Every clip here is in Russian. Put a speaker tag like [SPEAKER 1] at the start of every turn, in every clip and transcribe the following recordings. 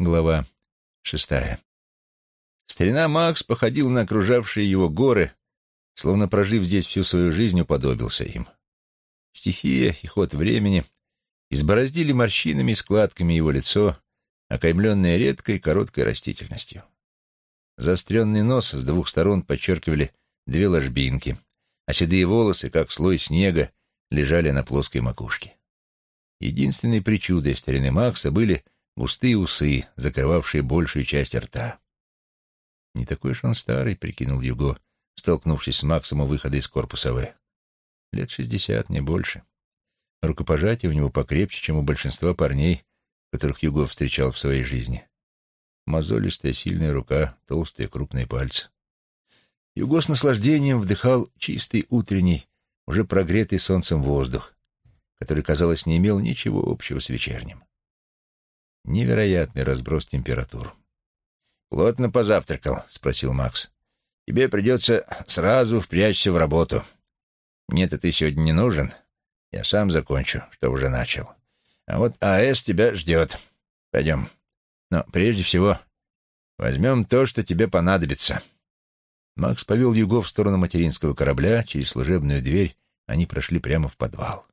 [SPEAKER 1] Глава шестая. Старина Макс походил на окружавшие его горы, словно прожив здесь всю свою жизнь, уподобился им. Стихия и ход времени избороздили морщинами и складками его лицо, окаймленное редкой короткой растительностью. Заостренный нос с двух сторон подчеркивали две ложбинки, а седые волосы, как слой снега, лежали на плоской макушке. Единственной причудой старины Макса были густые усы, закрывавшие большую часть рта. «Не такой уж он старый», — прикинул Юго, столкнувшись с Максом у выхода из корпуса В. «Лет шестьдесят, не больше. Рукопожатие у него покрепче, чем у большинства парней, которых Юго встречал в своей жизни. Мозолистая сильная рука, толстые крупные пальцы. Юго с наслаждением вдыхал чистый утренний, уже прогретый солнцем воздух, который, казалось, не имел ничего общего с вечерним. Невероятный разброс температур. «Плотно позавтракал?» — спросил Макс. «Тебе придется сразу впрячься в работу. Мне-то ты сегодня не нужен. Я сам закончу, что уже начал. А вот АЭС тебя ждет. Пойдем. Но прежде всего возьмем то, что тебе понадобится». Макс повел Юго в сторону материнского корабля, через служебную дверь они прошли прямо в подвал.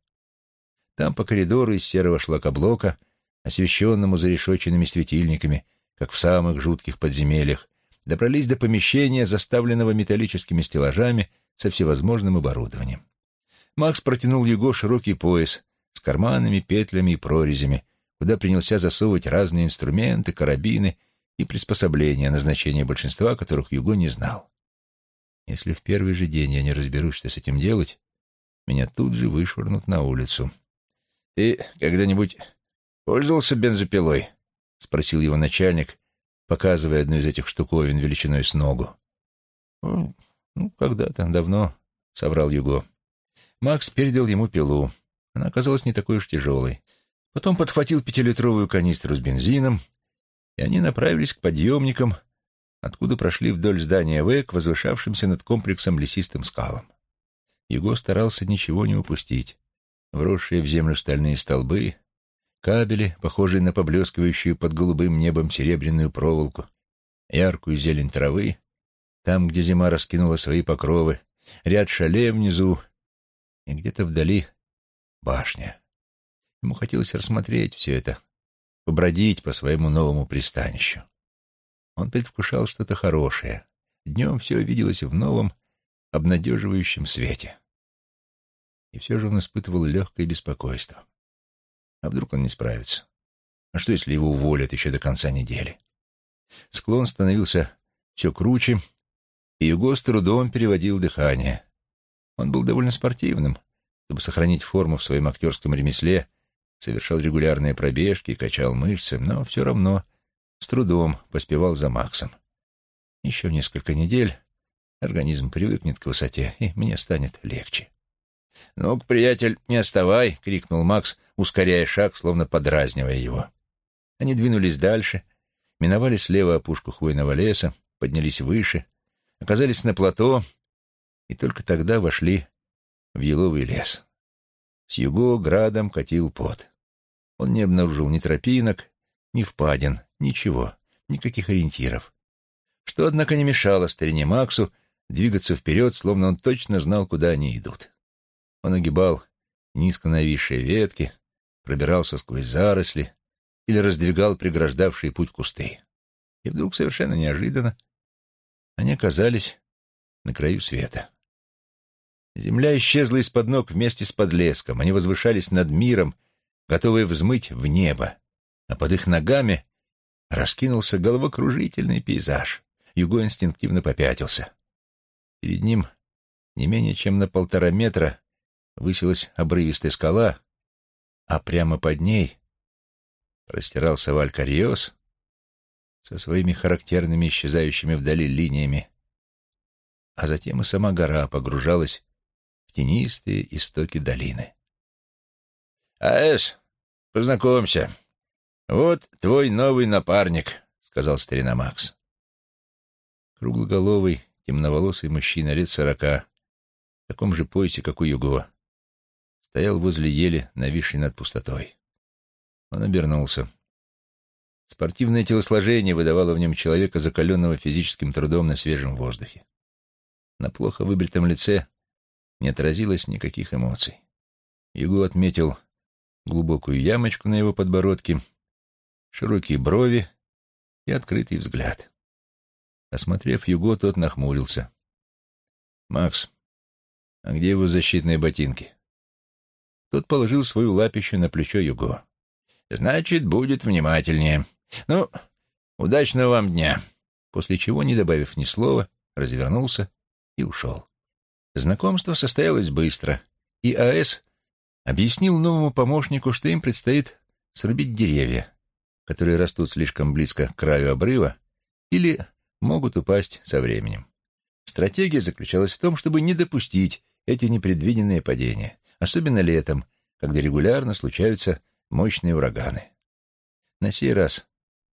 [SPEAKER 1] Там по коридору из серого шлакоблока, освещенному зарешоченными светильниками, как в самых жутких подземельях, добрались до помещения, заставленного металлическими стеллажами со всевозможным оборудованием. Макс протянул Юго широкий пояс с карманами, петлями и прорезями, куда принялся засовывать разные инструменты, карабины и приспособления, назначения большинства которых Юго не знал. Если в первый же день я не разберусь, что с этим делать, меня тут же вышвырнут на улицу. «Ты когда-нибудь пользовался бензопилой?» — спросил его начальник, показывая одну из этих штуковин величиной с ногу. «Ну, когда-то, давно», — соврал Юго. Макс передал ему пилу. Она оказалась не такой уж тяжелой. Потом подхватил пятилитровую канистру с бензином, и они направились к подъемникам, откуда прошли вдоль здания В к возвышавшимся над комплексом лесистым скалам. Юго старался ничего не упустить. Вросшие в землю стальные столбы, Кабели, похожие на поблескивающую под голубым небом серебряную проволоку, яркую зелень травы, там, где зима раскинула свои покровы, ряд шале внизу и где-то вдали башня. Ему хотелось рассмотреть все это, побродить по своему новому пристанищу. Он предвкушал что-то хорошее. Днем все виделось в новом, обнадеживающем свете. И все же он испытывал легкое беспокойство. А вдруг он не справится? А что, если его уволят еще до конца недели? Склон становился все круче, и Юго с трудом переводил дыхание. Он был довольно спортивным, чтобы сохранить форму в своем актерском ремесле, совершал регулярные пробежки, качал мышцы, но все равно с трудом поспевал за Максом. Еще несколько недель организм привыкнет к высоте, и мне станет легче. «Ну-ка, приятель, не отставай!» — крикнул Макс, ускоряя шаг, словно подразнивая его. Они двинулись дальше, миновали слева опушку хвойного леса, поднялись выше, оказались на плато и только тогда вошли в еловый лес. С юго градом катил пот. Он не обнаружил ни тропинок, ни впадин, ничего, никаких ориентиров. Что, однако, не мешало старине Максу двигаться вперед, словно он точно знал, куда они идут. Он огибал низко нависшие ветки, пробирался сквозь заросли или раздвигал преграждавшие путь кусты. И вдруг совершенно неожиданно они оказались на краю света. Земля исчезла из-под ног вместе с подлеском. Они возвышались над миром, готовые взмыть в небо. А под их ногами раскинулся головокружительный пейзаж. Юго инстинктивно попятился. Перед ним не менее чем на полтора метра высилась обрывистая скала, а прямо под ней простирался Валькариос со своими характерными исчезающими вдали линиями, а затем и сама гора погружалась в тенистые истоки долины. «Аэш, познакомься. Вот твой новый напарник», — сказал старина Макс. Круглоголовый, темноволосый мужчина лет сорока, в таком же поясе, как у Юго, стоял возле ели, нависшей над пустотой. Он обернулся. Спортивное телосложение выдавало в нем человека, закаленного физическим трудом на свежем воздухе. На плохо выбритом лице не отразилось никаких эмоций. Юго отметил глубокую ямочку на его подбородке, широкие брови и открытый взгляд. Осмотрев Юго, тот нахмурился. «Макс, а где его защитные ботинки?» Тот положил свою лапищу на плечо Юго. «Значит, будет внимательнее. Ну, удачного вам дня!» После чего, не добавив ни слова, развернулся и ушел. Знакомство состоялось быстро, и А.С. объяснил новому помощнику, что им предстоит срубить деревья, которые растут слишком близко к краю обрыва или могут упасть со временем. Стратегия заключалась в том, чтобы не допустить эти непредвиденные падения, особенно летом, когда регулярно случаются мощные ураганы. На сей раз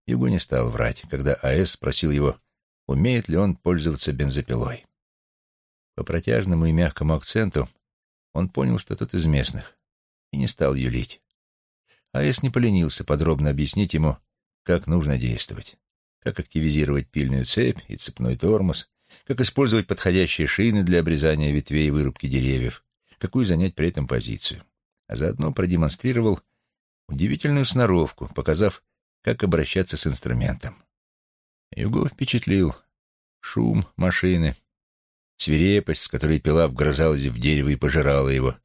[SPEAKER 1] Юго не стал врать, когда А.С. спросил его, умеет ли он пользоваться бензопилой. По протяжному и мягкому акценту он понял, что тот из местных, и не стал юлить. А.С. не поленился подробно объяснить ему, как нужно действовать, как активизировать пильную цепь и цепной тормоз, как использовать подходящие шины для обрезания ветвей и вырубки деревьев, какую занять при этом позицию. А заодно продемонстрировал удивительную сноровку, показав, как обращаться с инструментом. Юго впечатлил шум машины, свирепость, с которой пила вгрызалась в дерево и пожирала его,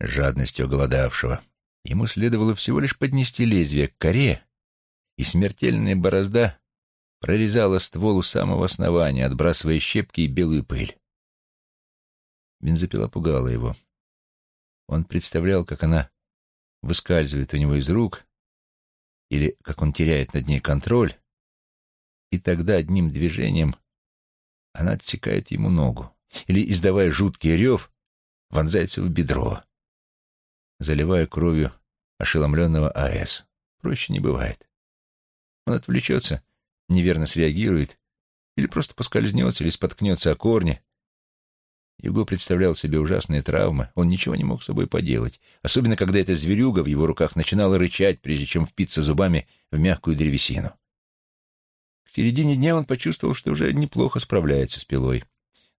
[SPEAKER 1] жадностью оголодавшего. Ему следовало всего лишь поднести лезвие к коре, и смертельная борозда прорезала ствол у самого основания, отбрасывая щепки и белую пыль. Бензопила пугала его. Он представлял, как она выскальзывает у него из рук, или как он теряет над ней контроль, и тогда одним движением она отсекает ему ногу, или, издавая жуткий рев, вонзается в бедро, заливая кровью ошеломленного АЭС. Проще не бывает. Он отвлечется, неверно среагирует, или просто поскользнется, или споткнется о корне. Юго представлял себе ужасные травмы, он ничего не мог с собой поделать, особенно когда эта зверюга в его руках начинала рычать, прежде чем впиться зубами в мягкую древесину. К середине дня он почувствовал, что уже неплохо справляется с пилой,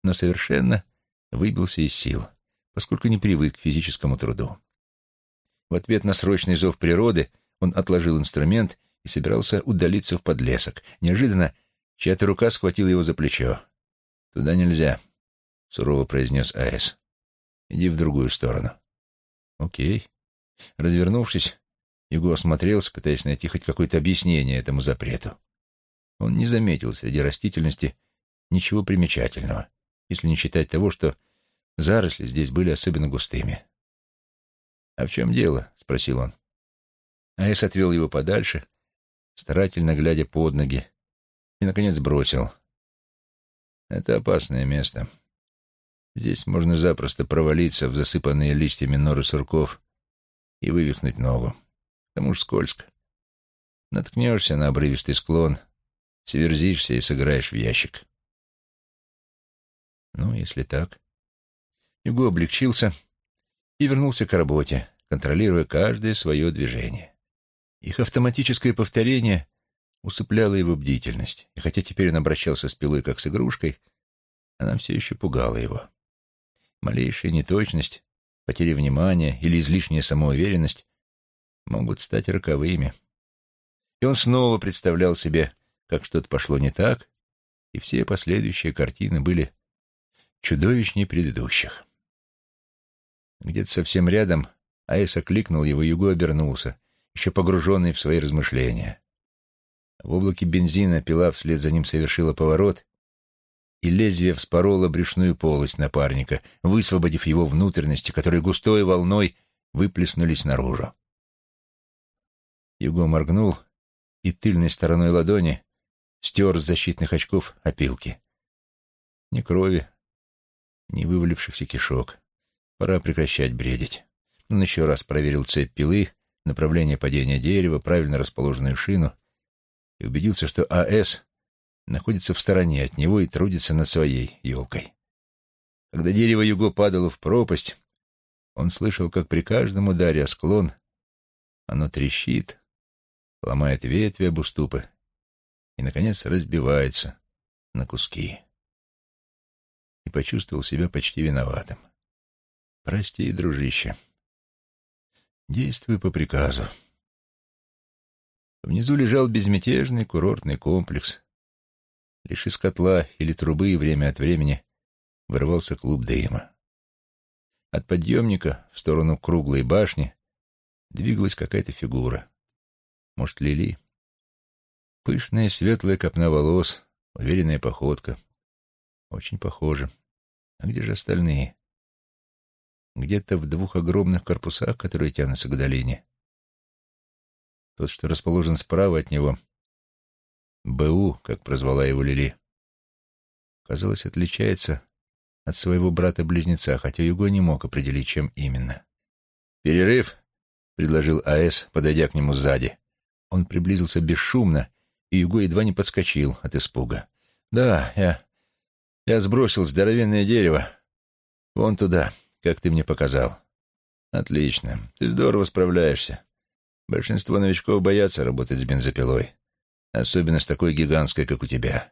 [SPEAKER 1] но совершенно выбился из сил, поскольку не привык к физическому труду. В ответ на срочный зов природы он отложил инструмент и собирался удалиться в подлесок. Неожиданно чья-то рука схватила его за плечо. «Туда нельзя», — сурово произнес А.С. «Иди в другую сторону». «Окей». Развернувшись, Юго осмотрелся, пытаясь найти хоть какое-то объяснение этому запрету. Он не заметил среди растительности ничего примечательного, если не считать того, что заросли здесь были особенно густыми. «А в чем дело?» — спросил он. Айс отвел его подальше, старательно глядя под ноги, и, наконец, бросил. «Это опасное место. Здесь можно запросто провалиться в засыпанные листьями норы сурков и вывихнуть ногу. К тому же скользко. Наткнешься на обрывистый склон, сверзишься и сыграешь в ящик». Ну, если так. Юго облегчился и вернулся к работе, контролируя каждое свое движение. Их автоматическое повторение усыпляло его бдительность, и хотя теперь он обращался с пилой как с игрушкой, она все еще пугала его. Малейшая неточность, потеря внимания или излишняя самоуверенность могут стать роковыми. И он снова представлял себе, как что-то пошло не так, и все последующие картины были чудовищнее предыдущих. Где-то совсем рядом Айса кликнул его, Юго обернулся, еще погруженный в свои размышления. В облаке бензина пила вслед за ним совершила поворот, и лезвие вспороло брюшную полость напарника, высвободив его внутренности, которые густой волной выплеснулись наружу. Юго моргнул и тыльной стороной ладони стер с защитных очков опилки. Ни крови, ни вывалившихся кишок. Пора прекращать бредить. Он еще раз проверил цепь пилы, направление падения дерева, правильно расположенную шину и убедился, что АС находится в стороне от него и трудится над своей елкой. Когда дерево Юго падало в пропасть, он слышал, как при каждом ударе о склон оно трещит, ломает ветви об уступы и, наконец, разбивается на куски. И почувствовал себя почти виноватым. «Прости, дружище. Действуй по приказу». Внизу лежал безмятежный курортный комплекс. Лишь из котла или трубы время от времени вырывался клуб дыма. От подъемника в сторону круглой башни двигалась какая-то фигура. Может, Лили? Пышная светлая копна волос, уверенная походка. Очень похоже. А где же остальные? Где-то в двух огромных корпусах, которые тянутся к долине. Тот, что расположен справа от него, БУ, как прозвала его Лили, казалось, отличается от своего брата-близнеца, хотя Юго не мог определить, чем именно. «Перерыв?» — предложил А.С., подойдя к нему сзади. Он приблизился бесшумно, и Юго едва не подскочил от испуга. «Да, я... я сбросил здоровенное дерево. Вон туда, как ты мне показал». «Отлично. Ты здорово справляешься. Большинство новичков боятся работать с бензопилой, особенно с такой гигантской, как у тебя.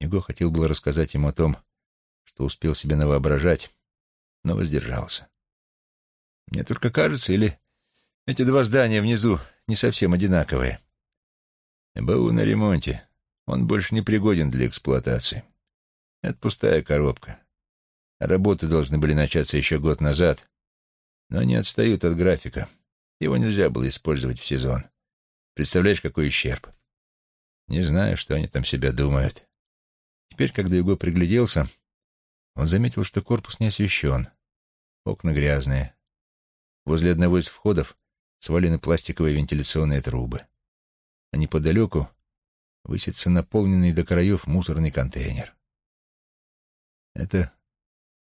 [SPEAKER 1] Его хотел было рассказать ему о том, что успел себе навоображать, но воздержался. Мне только кажется, или эти два здания внизу не совсем одинаковые. БУ на ремонте. Он больше не пригоден для эксплуатации. Это пустая коробка. Работы должны были начаться еще год назад, но они отстают от графика. Его нельзя было использовать в сезон. Представляешь, какой ущерб? Не знаю, что они там себя думают. Теперь, когда Юго пригляделся, он заметил, что корпус не освещен. Окна грязные. Возле одного из входов свалены пластиковые вентиляционные трубы. А неподалеку высится наполненный до краев мусорный контейнер. «Это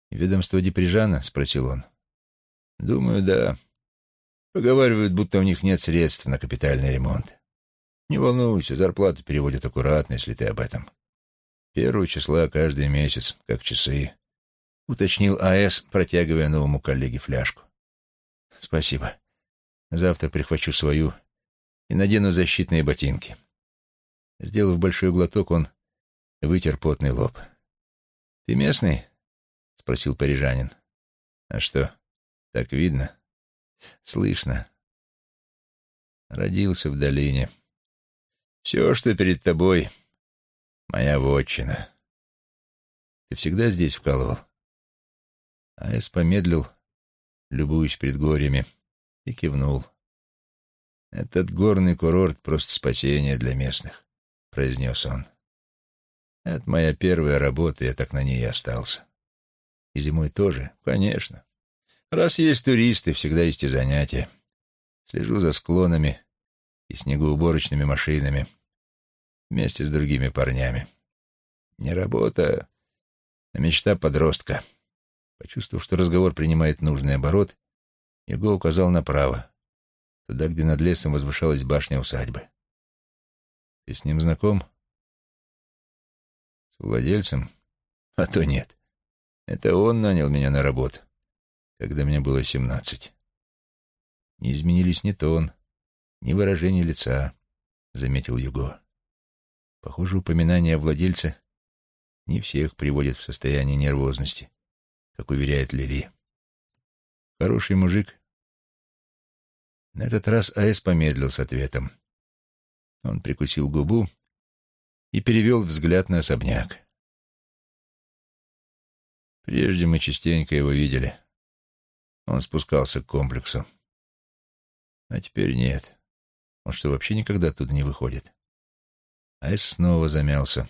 [SPEAKER 1] ведомство Деприжана?» — спросил он. «Думаю, да. Поговаривают, будто у них нет средств на капитальный ремонт. Не волнуйся, зарплату переводят аккуратно, если ты об этом. Первого числа каждый месяц, как часы, — уточнил А.С., протягивая новому коллеге фляжку. Спасибо. Завтра прихвачу свою и надену защитные ботинки. Сделав большой глоток, он вытер потный лоб. «Ты местный?» — спросил парижанин. «А что, так видно?» Слышно. Родился в долине. Все, что перед тобой, моя вотчина. Ты всегда здесь вкалывал? Аэс помедлил, любуясь предгорьями, и кивнул. «Этот горный курорт — просто спасение для местных», — произнес он. «Это моя первая работа, я так на ней и остался. И зимой тоже, конечно. Раз есть туристы, всегда есть и занятия. Слежу за склонами и снегоуборочными машинами вместе с другими парнями. Не работа, а мечта подростка. Почувствовав, что разговор принимает нужный оборот, Его указал направо, туда, где над лесом возвышалась башня усадьбы. «Ты с ним знаком?» «С владельцем? А то нет. Это он нанял меня на работу когда мне было семнадцать. Не изменились ни тон, ни выражение лица, — заметил Юго. Похоже, упоминание о владельце не всех приводит в состояние нервозности, как уверяет Лили. Хороший мужик. На этот раз А.С. помедлил с ответом. Он прикусил губу и перевел взгляд на особняк. Прежде мы частенько его видели. Он спускался к комплексу. А теперь нет. Он что, вообще никогда оттуда не выходит? Айс снова замялся.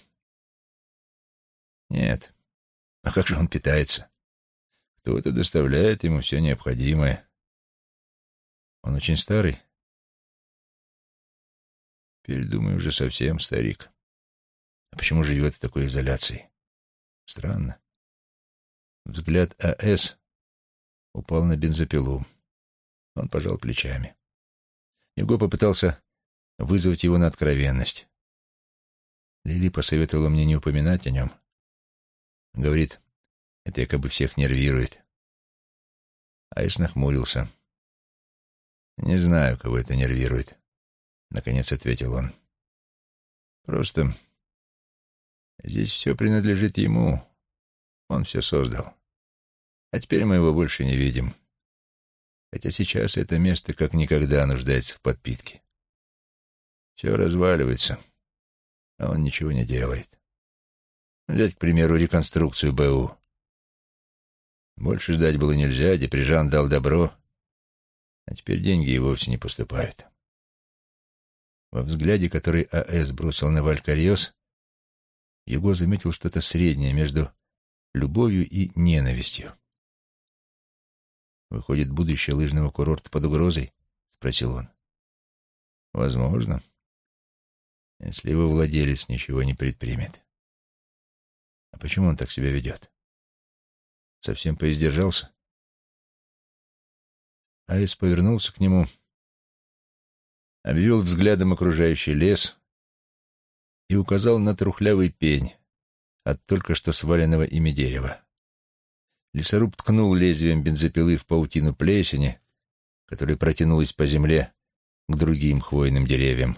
[SPEAKER 1] Нет. А как же он питается? Кто-то доставляет ему все необходимое. Он очень старый? Теперь, думаю, уже совсем старик. А почему живет в такой изоляции? Странно. Взгляд А.С упал на бензопилу. Он пожал плечами. Его попытался вызвать его на откровенность. Лили посоветовала мне не упоминать о нем. Говорит, это якобы всех нервирует. Айс нахмурился. Не знаю, кого это нервирует. наконец ответил он. Просто здесь все принадлежит ему. Он все создал. А теперь мы его больше не видим. Хотя сейчас это место как никогда нуждается в подпитке. Все разваливается, а он ничего не делает. Взять, к примеру, реконструкцию БУ. Больше ждать было нельзя, Деприжан дал добро, а теперь деньги и вовсе не поступают. Во взгляде, который А.С. бросил на Валькариос, Его заметил что-то среднее между любовью и ненавистью. «Выходит, будущее лыжного курорта под угрозой?» — спросил он. «Возможно, если его владелец ничего не предпримет. А почему он так себя ведет? Совсем поиздержался?» Аис повернулся к нему обвел взглядом окружающий лес и указал на трухлявый пень от только что сваленного ими дерева. Лесоруб ткнул лезвием бензопилы в паутину плесени, которая протянулась по земле к другим хвойным деревьям.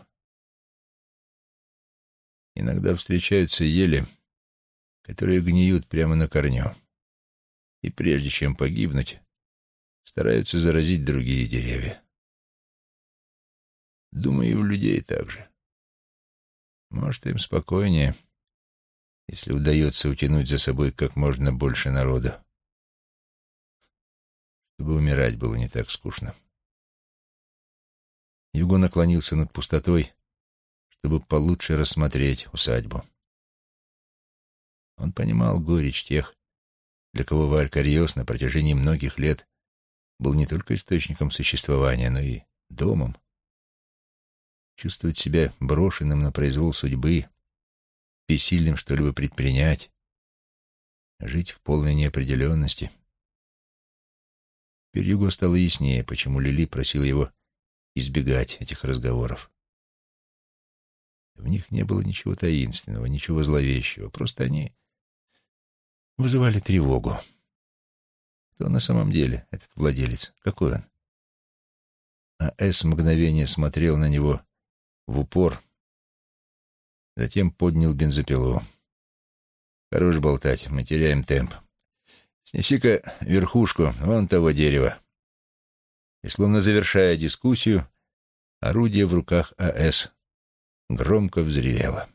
[SPEAKER 1] Иногда встречаются ели, которые гниют прямо на корню, и прежде чем погибнуть, стараются заразить другие деревья. Думаю, и у людей так же. Может, им спокойнее, если удается утянуть за собой как можно больше народу. Чтобы умирать было не так скучно. Юго наклонился над пустотой, чтобы получше рассмотреть усадьбу. Он понимал горечь тех, для кого Валькариос на протяжении многих лет был не только источником существования, но и домом, чувствовать себя брошенным на произвол судьбы, бессильным что-либо предпринять, жить в полной неопределенности. Теперь Юго стало яснее, почему Лили просила его избегать этих разговоров. В них не было ничего таинственного, ничего зловещего, просто они вызывали тревогу. Кто на самом деле этот владелец? Какой он? А Эс мгновение смотрел на него в упор. Затем поднял бензопилу. Хорош болтать, мы теряем темп. Снеси-ка верхушку вон того дерева. И, словно завершая дискуссию, орудие в руках А.С. громко взревело.